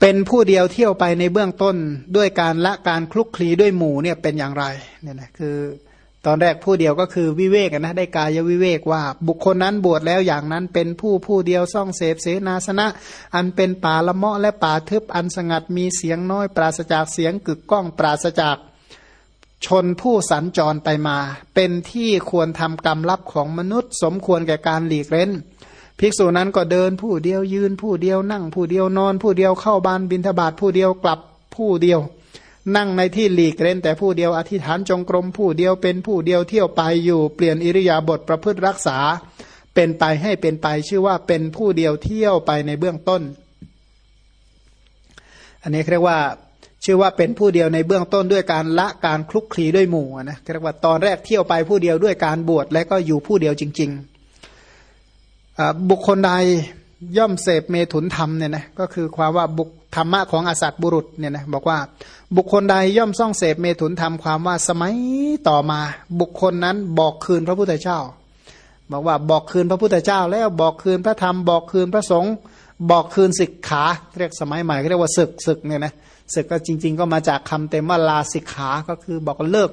เป็นผู้เดียวเที่ยวไปในเบื้องต้นด้วยการละการคลุกคลีด้วยหมู่เนี่ยเป็นอย่างไรเนี่ยนะคือตอนแรกผู้เดียวก็คือวิเวกนะได้กายวิเวกว่า บุคคลนั้นบวชแล้วอย่างนั้นเป็นผู้ผู้เดียวซ่องเสพเสนาสนะ อันเป็นป่าละเมาะและป่าทึบอันสงัดมีเสียงน้อย ปราศจากเสียงกึกก้องปราศจากชนผู้สัญจรไปมา เป็นที่ควรทำกรรมลับของมนุษย์ สมควรแก่การหลีกเล่น ภิกษุนั้นก็เดินผู้เดียวยืนผู้เดียวนั่งผู้เดียวนอน ผู้เดียวเข้าบ้านบินทบาทผู้เดียวกลับผู้เดียว นั่งในที่หลีกเล่นแต่ผู้เดียวอธิษฐานจงกรมผู้เดียวเป็นผู้เดียวเที่ยวไปอยู่เปลี่ยนอิริยาบถประพฤติรักษา เป็นไปให้เป็นไปชื่อว่าเป็นผู้เดียวเที่ยวไปในเบื้องต้น อันนี้เรียกว่าชื่อว่าเป็นผู้เดียวในเบื้องต้นด้วยการละการคลุกคลีด้วยหมู่นะเรียกว่าตอนแรกเที่ยวไปผู้เดียวด้วยการบวชและก็อยู่ผู้เดียวจริง ๆ บุคคลใดย่อมเสพเมถุนธรรมเนี่ยนะก็คือความว่าบุคธรรมะของอสัตบุรุษเนี่ยนะบอกว่าบุคคลใดย่อมซ่องเสพเมถุนธรรมความว่าสมัยต่อมา บุคคลนั้นบอกคืนพระพุทธเจ้า บอกว่าบอกคืนพระพุทธเจ้า แล้วบอกคืนพระธรรมบอกคืนพระสงฆ์บอกคืนสิกขา เรียกสมัยใหม่เรียกว่าศึกศึกเนี่ยนะศึกก็จริง ๆ ก็มาจากคำเต็มว่าลาสิกขาก็คือบอกเลิก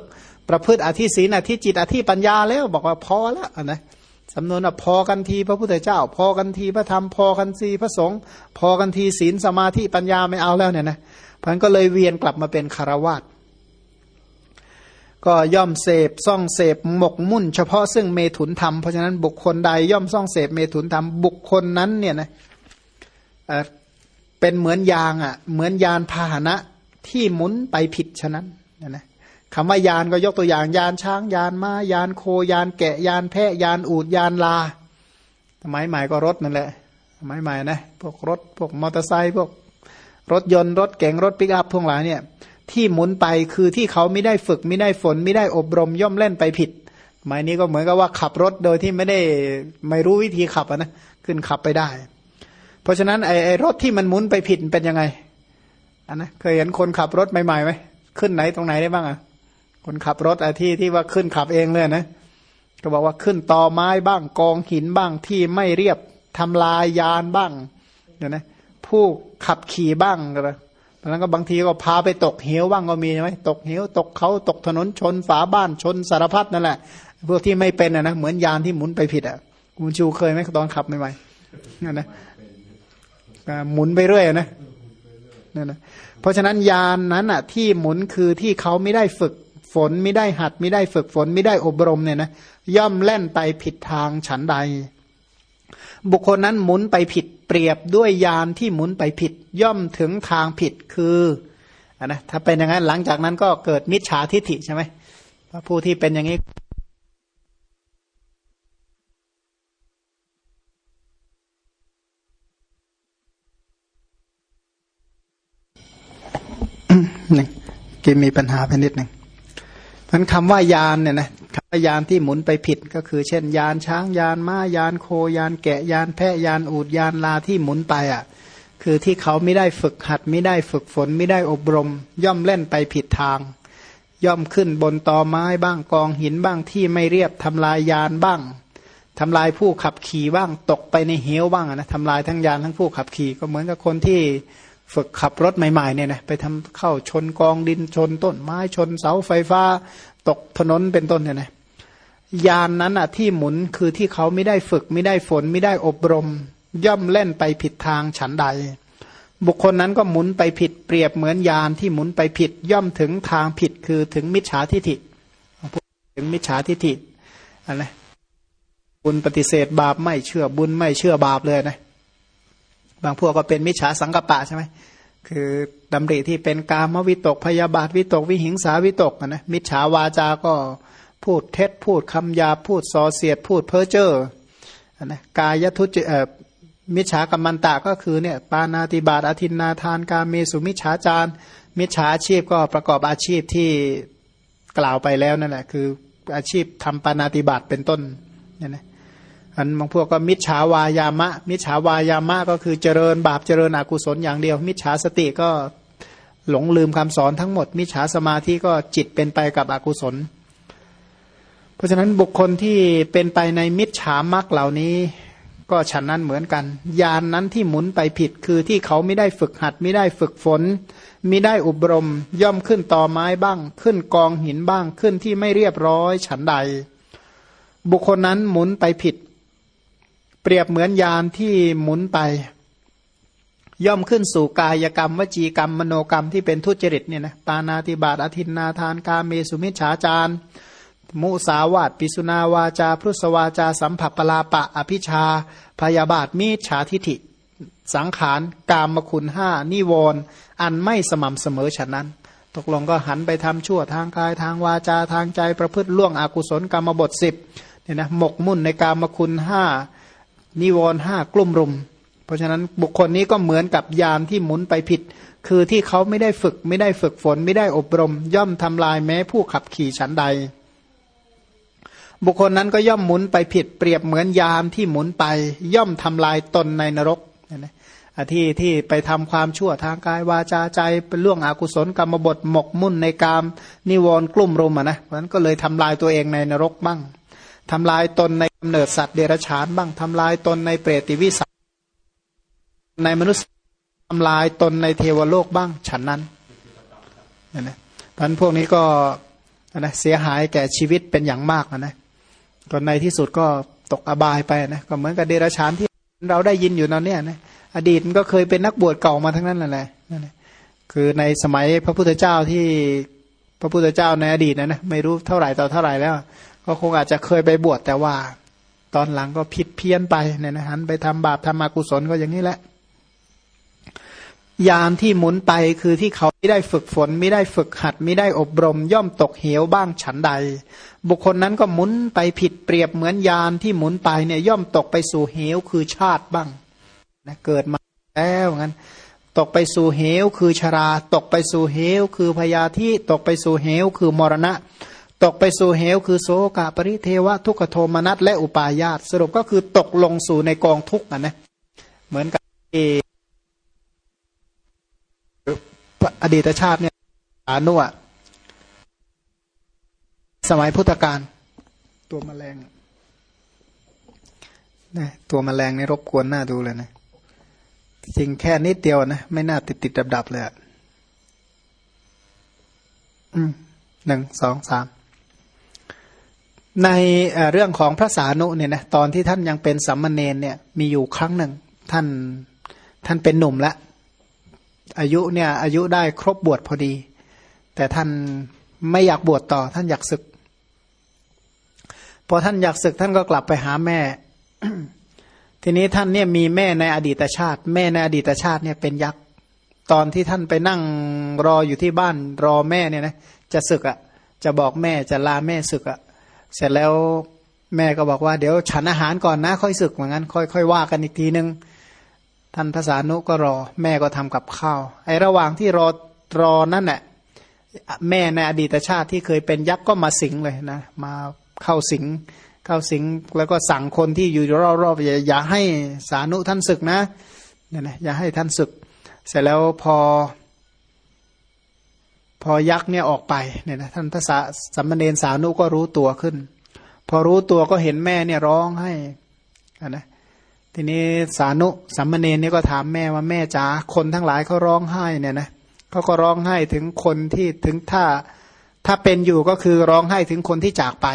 ประพฤติอธิศีนอธิจิตอธิปัญญาแล้วบอกว่าพอแล้วนะ สำนวนพอกันทีพระพุทธเจ้า พอกันทีพระธรรมพอกันทีพระสงฆ์พอกันทีศีลสมาธิปัญญาไม่เอาแล้วเนี่ยนะพันก็เลยเวียนกลับมาเป็นคารวาสก็ย่อมเสพซ่องเสพหมกมุ่น เฉพาะซึ่งเมถุนธรรมเพราะฉะนั้นบุคคลใดย่อมซ่องเสพเมถุนธรรมบุคคลนั้นเนี่ยนะเป็นเหมือนยางอะเหมือนยานพาหนะที่หมุนไปผิดฉะนั้นนะ คำว่ายานก็ยกตัวอย่างยานช้างยานมา้ายานโคยานแกะยานแพะยานอูดยานลาสมัยใหม่ก็รถนั่นแหละสมัยใหม่นะพวกรถพวกมอเตอร์ไซค์พวกรถยนต์รถเก๋งรถปิกอัพทั้งหลายเนี่ยที่หมุนไปคือที่เขาไม่ได้ฝึกไม่ได้ฝนไม่ได้อบรมย่อมเล่นไปผิดหมายนี้ก็เหมือนกับว่าขับรถโดยที่ไม่ได้ไม่รู้วิธีขับนะขึ้นขับไปได้ เพราะฉะนั้นไอ้ไอรถที่มันหมุนไปผิดเป็นยังไงอันนะเคยเห็นคนขับรถใหม่ๆไหมขึ้นไหนตรงไหนได้บ้างอะ คนขับรถไอ้ที่ที่ว่าขึ้นขับเองเลยนะก็บอกว่าขึ้นตอไม้บ้างกองหินบ้างที่ไม่เรียบทำลายยานบ้างเนี่ยนะผู้ขับขี่บ้างอะไรแล้วก็บางทีก็พาไปตกเหวบ้างก็มีใช่ไหมตกเหวตกเขาตกถนนชนฝาบ้านชนสารพัดนั่นแหละพวกที่ไม่เป็นนะเหมือนยานที่หมุนไปผิดอะคุณชูเคยไหมตอนขับใหม่ๆนั่นนะหมุนไปเรื่อยนะนั่นนะเพราะฉะนั้นยานนั้นอะ ที่หมุนคือที่เขาไม่ได้ฝึก ฝนไม่ได้หัดไม่ได้ฝึกฝนไม่ได้อบรมเนี่ยนะย่อมแล่นไปผิดทางฉันใด บุคคลนั้นหมุนไปผิดเปรียบด้วยยานที่หมุนไปผิด ย่อมถึงทางผิดคืออนนะถ้าเป็นอย่างนั้นหลังจากนั้นก็เกิดมิจฉาทิฏฐิใช่ไหมผู้ที่เป็นอย่างนี้หนึ่งกินมีปัญหาไปนิดหนึ่ง มันคำว่ายานเนี่ยนะคำว่ายานที่หมุนไปผิดก็คือ เช่น ยานช้างยานม้ายานโคยานแกะยานแพะยานอูดยานลาที่หมุนไปอะ คือที่เขาไม่ได้ฝึกหัด ไม่ได้ฝึกฝน ไม่ได้อบรม ย่อมเล่นไปผิดทาง ย่อมขึ้นบนตอไม้บ้างกองหินบ้างที่ไม่เรียบทำลายยานบ้างทำลายผู้ขับขี่บ้างตกไปในเหวบ้างนะทำลายทั้งยานทั้งผู้ขับขี่ก็เหมือนกับคนที่ ฝึกขับรถใหม่ๆเนี่ยนะไปทำเข้าชนกองดินชนต้นไม้ชนเสาไฟฟ้า ตกถนนเป็นต้นเนี่ยนะยานนั้นอะที่หมุนคือที่เขาไม่ได้ฝึกไม่ได้ฝนไม่ได้อบรม ย่อมเล่นไปผิดทางฉันใด บุคคลนั้นก็หมุนไปผิดเปรียบเหมือนยานที่หมุนไปผิดย่อมถึงทางผิดคือถึงมิจฉาทิฏฐิถึงมิจฉาทิฏฐิอะไรบุญปฏิเสธบาปไม่เชื่อบุญไม่เชื่อบาปเลยนะ บางพวกก็เป็นมิจฉาสังกปะใช่ไหมคือดำริที่เป็นกามวิตกพยาบาทวิตกวิหิงสาวิตกนะ มิจฉาวาจาก็พูดเท็จพูดคำยาพูดส่อเสียดพูดเพ้อเจ้อนะกายทุจเอ่อมิจฉากรรมันตะก็คือเนี่ยปานาติบาตอธินนาทานกาเมสุมิจฉาจารมิจฉาอาชีพก็ประกอบอาชีพที่กล่าวไปแล้วนั่นแหละคืออาชีพทำปานาติบาตเป็นต้นเนี่ยนะ อันบางพวกก็มิจฉาวายามะ มิจฉาวายามะก็คือเจริญบาปเจริญอกุศลอย่างเดียว มิจฉาสติก็หลงลืมคำสอนทั้งหมด มิจฉาสมาธิก็จิตเป็นไปกับอกุศล เพราะฉะนั้นบุคคลที่เป็นไปในมิจฉามรรคเหล่านี้ ก็ฉันนั้นเหมือนกันยานนั้นที่หมุนไปผิดคือที่เขาไม่ได้ฝึกหัด ไม่ได้ฝึกฝนมิได้อุบรม ย่อมขึ้นต่อไม้บ้าง ขึ้นกองหินบ้างขึ้นที่ไม่เรียบร้อยฉันใด บุคคลนั้นหมุนไปผิด เปรียบเหมือนยานที่หมุนไป ย่อมขึ้นสู่กายกรรม วจีกรรม มโนกรรมที่เป็นทุจริตเนี่ยนะปานาติบาตอธินนาทานกาเมสุมิชฉาจารมุสาวาตปิสุนาวาจาพุทสวาจา สัมผัสปลาปะ อภิชา พยาบาทมีฉาทิฐิ สังขาร กามคุณห้านิวรอันไม่สม่ำเสมอฉะนั้น ตกลงก็หันไปทำชั่วทางกายทางวาจาทางใจประพฤติล่วงอกุศลกรรมบทสิบเนี่ยนะหมกมุ่นในกามคุณห้า นิวรณ์ห้ากลุ่มรุม เพราะฉะนั้นบุคคลนี้ก็เหมือนกับยานที่หมุนไปผิด คือที่เขาไม่ได้ฝึกไม่ได้ฝึกฝน ไม่ได้อบรม ย่อมทำลายแม้ผู้ขับขี่ฉันใด บุคคลนั้นก็ย่อมหมุนไปผิด เปรียบเหมือนยามที่หมุนไป ย่อมทำลายตนในนรกนะที่ที่ไปทำความชั่วทางกายวาจาใจเป็นล่วงอกุศลกรรมบทหมกมุ่นในกามนิวรณ์กลุ่มรุมอะนะเพราะนั้นก็เลยทำลายตัวเองในนรกบ้าง ทำลายตนในกำเนิดสัตว์เดรัจฉานบ้างทำลายตนในเปรติวิสัยในมนุษย์ทำลายตนในเทวโลกบ้างฉันนั้นนะนะเพรานพวกนี้ก็นะเสียหายแก่ชีวิตเป็นอย่างมากนะก็ในที่สุดก็ตกอบายไปนะก็เหมือนกับเดรัจฉานที่เราได้ยินอยู่ตอนนี้นะอดีตมันก็เคยเป็นนักบวชเก่ามาทั้งนั้นแหละนั่นแหละคือในสมัยพระพุทธเจ้าที่พระพุทธเจ้าในอดีตนะนะไม่รู้เท่าไหร่ต่อเท่าไหร่แล้ว ก็คงอาจจะเคยไปบวชแต่ว่า ตอนหลังก็ผิดเพี้ยนไปเนี่ยนะหันไปทำบาปทำมากุศลก็อย่างนี้แหละ ยานที่หมุนไปคือที่เขาไม่ได้ฝึกฝน ไม่ได้ฝึกหัด ไม่ได้อบรม ย่อมตกเหวบ้างฉันใด บุคคลนั้นก็หมุนไปผิดเปรียบเหมือนยานที่หมุนไปเนี่ยย่อมตกไปสู่เหวคือชาติบ้างนะเกิดมาแล้วงั้นตกไปสู่เหวคือชรา ตกไปสู่เหวคือพยาธิตกไปสู่เหวคือมรณะ ตกไปสู่เหวคือโสกะปริเทวะทุกขโทมนัสและอุปาญาตสรุปก็คือตกลงสู่ในกองทุกข์นะเหมือนกับอดีตชาติเนี่ยอานุะสมัยพุทธกาลตัวมแมลงนะตัวมแมลงนี่รบกวนหน้าดูเลยนะจริงแค่นิดเดียวนะ ไม่น่าติดติดดับดับเลยอืมหนึ่งสองสาม ในเรื่องของพระสานุเนี่ยนะตอนที่ท่านยังเป็นสัมมาเนนเนี่ยมีอยู่ครั้งหนึ่งท่านท่านเป็นหนุ่มแล้วอายุเนี่ยอายุได้ครบบวชพอดี แต่ท่านไม่อยากบวชต่อ ท่านอยากศึกพอท่านอยากศึกท่านก็กลับไปหาแม่ ทีนี้ท่านเนี่ยมีแม่ในอดีตชาติ แม่ในอดีตชาติเนี่ยเป็นยักษ์ตอนที่ท่านไปนั่งรออยู่ที่บ้านรอแม่เนี่ยนะจะศึกอะ่ะจะบอกแม่จะลาแม่ศึกอะ่ะ เสร็จแล้วแม่ก็บอกว่าเดี๋ยวฉันอาหารก่อนนะ ค่อยศึกเหมือนกันค่อยค่อยว่ากันอีกทีนึงท่านภาษานุก็รอ แม่ก็ทำกับข้าวไอ้ระหว่างที่รอรอนั่นแหละแม่ในอดีตชาติที่เคยเป็นยักษ์ก็มาสิงเลยนะ มาเข้าสิง เข้าสิงแล้วก็สั่งคนที่อยู่รอบๆอย่าอย่าให้สานุท่านศึกนะเนี่ยนะอย่าให้ท่านศึก เสร็จแล้วพอ พอยักษ์เนี่ยออกไปเนี่ยนะท่านภาษาสัมมเนสานุก็รู้ตัวขึ้น พอรู้ตัวก็เห็นแม่เนี่ยร้องให้นะทีนี้สานุสัมมเนนนี่ก็ถามแม่ว่าแม่จ๋าคนทั้งหลายเขาร้องไห้เนี่ยนะเขาก็ร้องไห้ถึงคนที่ถึงถ้าถ้าเป็นอยู่ก็คือร้องไห้ถึงคนที่จากไป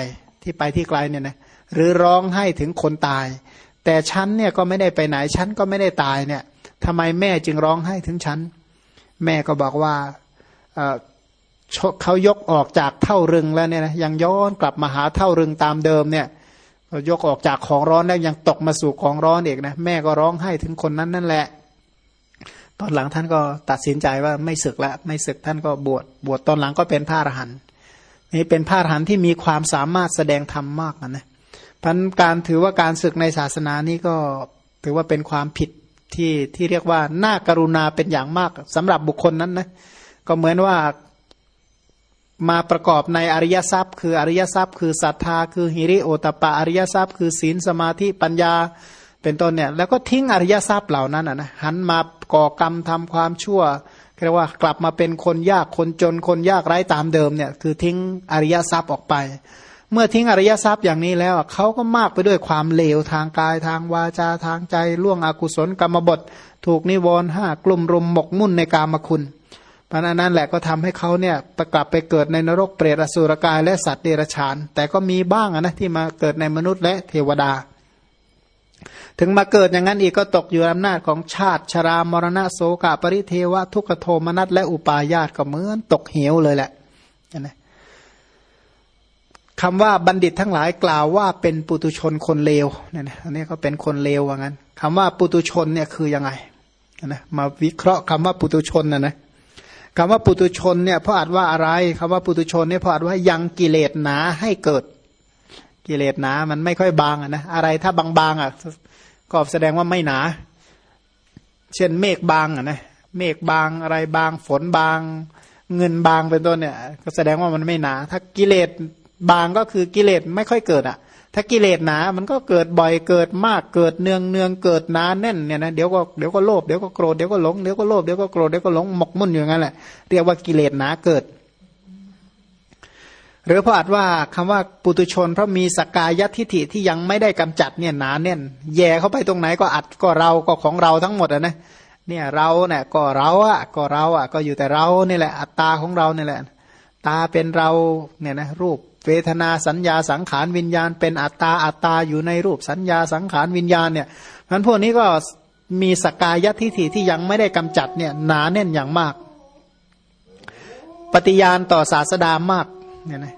ที่ไปที่ไกลเนี่ยนะหรือร้องไห้ถึงคนตาย แต่ฉันเนี่ยก็ไม่ได้ไปไหนฉันก็ไม่ได้ตายเนี่ยทำไมแม่จึงร้องไห้ถึงฉัน แม่ก็บอกว่า เขายกออกจากเท่ารึงแล้วเนี่ยนะยังย้อนกลับมาหาเท่ารึงตามเดิมเนี่ยยกออกจากของร้อนแล้วยังตกมาสู่ของร้อนอีกนะแม่ก็ร้องไห้ถึงคนนั้นนั่นแหละ ตอนหลังท่านก็ตัดสินใจว่าไม่ศึกละไม่ศึกท่านก็บวชบวชตอนหลังก็เป็นพระอรหันต์นี่เป็นพระอรหันต์ที่มีความสามารถแสดงธรรมมากนะพันการถือว่าการศึกในศาสนานี้ก็ถือว่าเป็นความผิดที่ที่เรียกว่าน่ากรุณาเป็นอย่างมากสำหรับบุคคลนั้นนะก็เหมือนว่า มาประกอบในอริยทรัพย์ คืออริยทรัพย์ คือศรัทธา คือหิริโอตปะอริยทรัพย์ คือศีลสมาธิปัญญาเป็นต้นเนี่ยแล้วก็ทิ้งอริยทรัพย์เหล่านั้นนะหันมาก่อกรรมทำความชั่วเรียกว่ากลับมาเป็นคนยากคนจนคนยากไร้ตามเดิมเนี่ยคือทิ้งอริยทรัพย์ออกไป เมื่อทิ้งอริยทรัพย์อย่างนี้แล้วเขาก็มากไปด้วยความเลวทางกายทางวาจาทางใจล่วงอกุศลกรรมบทถูกนิวรณ์ห้ากลุ่มรุมหมกมุ่นในกามคุณเพราะนั้นแหละก็ทำให้เขาเนี่ยประกลับไปเกิดในนรกเปรตอสุรกายและสัตว์เดรัจฉาน แต่ก็มีบ้างนะที่มาเกิดในมนุษย์และเทวดา ถึงมาเกิดอย่างนั้นอีกก็ตกอยู่อำนาจของชาติชรามรณะโสกาปริเทวะ ทุกโทมนัสและอุปาญาตก็เหมือนตกเหวเลยแหละนะคำว่าบัณฑิตทั้งหลายกล่าวว่าเป็นปุตุชนคนเลวเนี่ยนะอันนี้ก็เป็นคนเลวว่างั้นคำว่าปุตุชนเนี่ยคือยังไงนะมาวิเคราะห์คำว่าปุตุชนนะนะ คำว่าปุตุชนเนี่ยเพราะอาจว่าอะไรคำว่าปุตุชนเนี่ยเพราะอาจว่ายังกิเลสหนาให้เกิด กิเลสหนา มันไม่ค่อยบางอะนะอะไรถ้าบางๆอะก็แสดงว่าไม่หนา เช่นเมฆบางอะนะเมฆบางอะไรบางฝนบาง เงินบางเป็นต้นเนี่ย ก็แสดงว่ามันไม่หนา ถ้ากิเลสบางก็คือกิเลสไม่ค่อยเกิดอะ ถ้ากิเลสหนา มันก็เกิดบ่อยเกิดมากเกิดเนืองเนืองเกิดนานแน่นเนี่ยนะเดี๋ยวก็เดี๋ยวก็โลภเดี๋ยวก็โกรธเดี๋ยวก็หลงเดี๋ยวก็โลภเดี๋ยวก็โกรธเดี๋ยวก็หลงหมกมุ่นอยู่งั้นแหละเรียกว่ากิเลสหนาเกิด หรือพออาจว่าคำว่าปุตุชนเพราะมีสกายทิฐิที่ยังไม่ได้กำจัดเนี่ยหนาแน่น แย่เข้าไปตรงไหนก็อัดก็เราก็ของเราทั้งหมดอะนะเนี่ยเราเนี่ยก็เราอะก็เราอะก็อยู่แต่เรานี่แหละ อัตตาของเราเนี่ยแหละ ตาเป็นเราเนี่ยนะรูป เวทนาสัญญาสังขารวิญญาณ เป็นอัตตาอัตตาอยู่ในรูปสัญญาสังขารวิญญาณเนี่ยนั้นพวกนี้ก็มีสกายทิฏฐิที่ยังไม่ได้กำจัดเนี่ยหนาแน่นอย่างมาก ปฏิญาณต่อศาสดามากเนี่ยนะ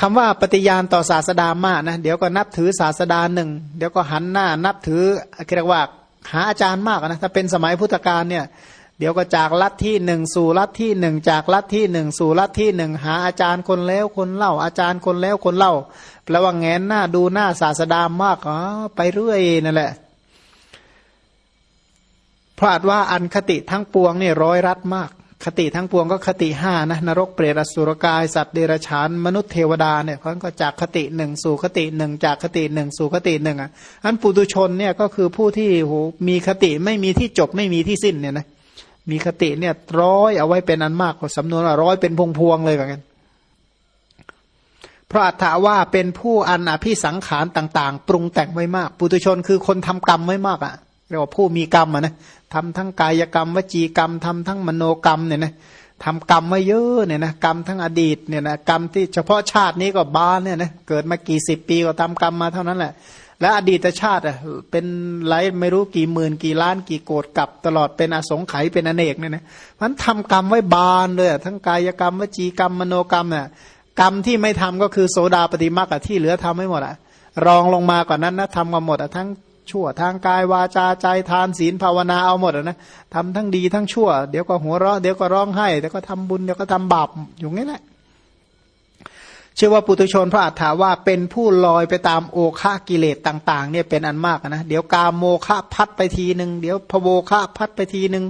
คำว่าปฏิญาณต่อศาสดามากนะเดี๋ยวก็นับถือศาสดาหนึ่งเดี๋ยวก็หันหน้านับถือเรียกว่าหาอาจารย์มากนะถ้าเป็นสมัยพุทธกาลเนี่ย เดี๋ยวก็จากลัทธิหนึ่งสู่ลัทธิหนึ่งจากลัทธิหนึ่งสู่ลัทธิหนึ่งหาอาจารย์คนแล้วคนเล่า อาจารย์คนแล้วคนเล่าแปลว่าแงนหน้าดูหน้าศาสดามากอ๋อไปเรื่อยนั่นแหละพราะว่าอันคติทั้งปวงนี่ร้อยรัดมาก คติทั้งปวงก็คติห้านะนรกเปรตอสุรกาย สัตว์เดรัจฉานมนุษย์เทวดาเนี่ยเพราะก็จากคติหนึ่งสู่คติหนึ่งจากคติหนึ่งสู่คติหนึ่งอะอันปุตุชนเนี่ยก็คือผู้ที่โหมีคติไม่มีที่จบไม่มีที่สิ้นเนี่ยนะ มีคติเนี่ยร้อยเอาไว้เป็นอันมากกว่าสำนวนร้อยเป็นพวงพวงเลยเหมือนกันเพราะอัตถาว่าเป็นผู้อันอภิสังขารต่าง ๆ ปรุงแต่งไว้มาก ปุตุชนคือคนทำกรรมไว้มากอะ่ะเรียกว่าผู้มีกรรมอะนะทำทั้งกายกรรม วจีกรรมทำทั้งมโนกรรมเนี่ยนะทำกรรมไว้เยอะเนี่ยนะกรรมทั้งอดีตเนี่ยนะกรรมที่เฉพาะชาตินี้ก็บานเนี่ยนะเกิดมากี่สิบปีก็ทำกรรมมาเท่านั้นแหละ และอดีตชาติอะเป็นไรไม่รู้กี่หมื่นกี่ล้านกี่โกดกับตลอดเป็นอสงไขยเป็นอเนกเนี่ยนะมันทำกรรมไว้บานเลยทั้งกายกรรมวจีกรรมมโนกรรมเนี่ยกรรมที่ไม่ทำก็คือโสดาปฏิมากที่เหลือทำไม่หมดอะรองลงมากว่านั้นนะทำกันหมดอะทั้งชั่วทางกายวาจาใจทานศีลภาวนาเอาหมดอะนะทำทั้งดีทั้งชั่ว เดี๋ยวก็หัวเราะเดี๋ยวก็ร้องไห้เดี๋ยวก็ทำบุญเดี๋ยวก็ทำบาปอยู่งี้แหละ ชื่อว่าปุตุชนพระอัฏฐาว่าเป็นผู้ลอยไปตามโอฆากิเลสต่าง ๆ เนี่ยเป็นอันมากนะเดี๋ยวกาโมฆะพัดไปทีหนึ่งเดี๋ยวพโวฆะพัดไปทีหนึ่ง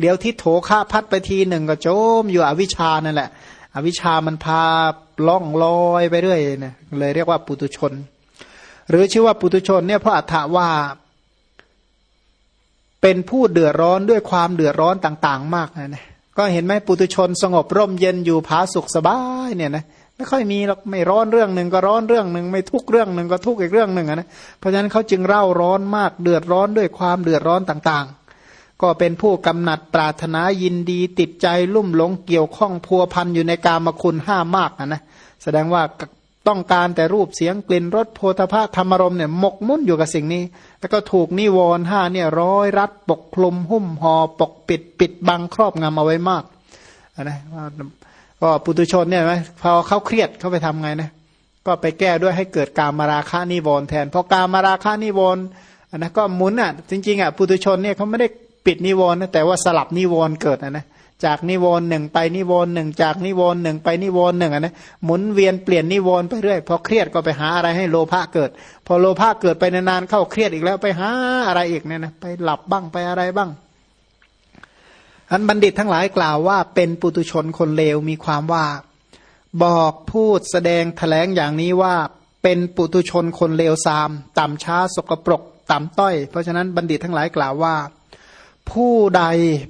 เดี๋ยวทิโถฆะพัดไปทีหนึ่งก็โจมอยู่อวิชานั่นแหละ อวิชามันพาล่องลอยไปเรื่อยนะเลยเรียกว่าปุตุชน หรือชื่อว่าปุตุชนเนี่ยพระอัฏฐาว่า เป็นผู้เดือดร้อนด้วยความเดือดร้อนต่าง ๆ มากนะก็เห็นไหมปุตุชนสงบร่มเย็นอยู่ผาสุขสบายเนี่ยนะ ไม่ค่อยมีหรอกไม่ร้อนเรื่องหนึ่งก็ร้อนเรื่องหนึ่งไม่ทุกเรื่องหนึ่งก็ทุกอีกเรื่องหนึ่งนะเพราะฉะนั้นเขาจึงเร่าร้อนมากเดือดร้อนด้วยความเดือดร้อนต่างๆ ก็เป็นผู้กำหนัดปรารถนายินดีติดใจลุ่มหลงเกี่ยวข้องพัวพันอยู่ในกามคุณห้ามากนะนะแสดงว่าต้องการแต่รูปเสียงกลิ่นรสโพธภาธรรมรมเนี่ยหมกมุ่นอยู่กับสิ่งนี้ แล้วก็ถูกนิวรณ์ห้าเนี่ยร้อยรัดปกคลุมหุ้มห่อปกปิดปิดบังครอบงำเอาไว้มากนะว่า ก็ปุตุชนเนี่ยไหมพอเขาเครียดเขาไปทำไงนะก็ไปแก้ด้วยให้เกิดการมาราคานิวรณ์แทนพอการมาราคานิวรณ์นะก็หมุนอะจริงๆอะปุตุชนเนี่ยเขาไม่ได้ปิดนิวรณ์นะแต่ว่าสลับนิวรณ์เกิดนะจากนิวรณ์หนึ่งไปนิวรณ์หนึ่งจากนิวรณ์หนึ่งไปนิวรณ์หนึ่งนะหมุนเวียนเปลี่ยนนิวรณ์ไปเรื่อยพอเครียดก็ไปหาอะไรให้โลภะเกิด พอโลภะเกิดไปนานๆเข้าเครียดอีกแล้วไปหาอะไรอีกเนี่ยนะไปหลับบ้างไปอะไรบ้าง อันบัณฑิตทั้งหลายกล่าวว่าเป็นปุตุชนคนเลวมีความว่า บอกพูดแสดงถแถลงอย่างนี้ว่าเป็นปุตุชนคนเลวซาม ต่ำช้าสกปรก ต่ำต้อย เพราะฉะนั้นบัณฑิตทั้งหลายกล่าวว่า ผู้ใด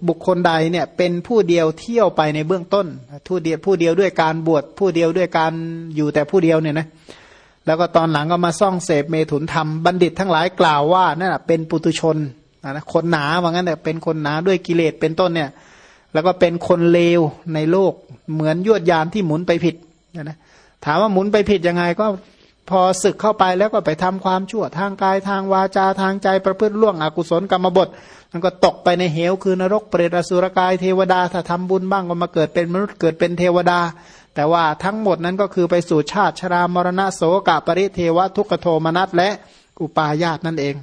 บุคคลใดเนี่ยเป็นผู้เดียวเที่ยวไปในเบื้องต้นผู้เดียวผู้เดียวด้วยการบวชผู้เดียวด้วยการอยู่แต่ผู้เดียวเนี่ยนะแล้วก็ตอนหลังก็มาซ่องเสพเมถุนธรรมบัณฑิตทั้งหลายกล่าวว่านั่นเป็นปุตุชน นะคนหนาว่างั้นแต่เป็นคนหนาด้วยกิเลสเป็นต้นเนี่ย แล้วก็เป็นคนเลวในโลกเหมือนยวดยานที่หมุนไปผิดนะถามว่าหมุนไปผิดยังไงก็พอศึกเข้าไปแล้วก็ไปทำความชั่วทางกายทางวาจาทางใจประพฤติล่วงอกุศลกรรมบทมันก็ตกไปในเหวคือนรกเปรตอสุรกายเทวดาถ้าทำบุญบ้างก็มาเกิดเป็นมนุษย์เกิดเป็นเทวดา แต่ว่าทั้งหมดนั้นก็คือไปสู่ชาติชรามรณะโสกะปริเทวทุกขโทมนัสและอุปาญาตนั่นเอง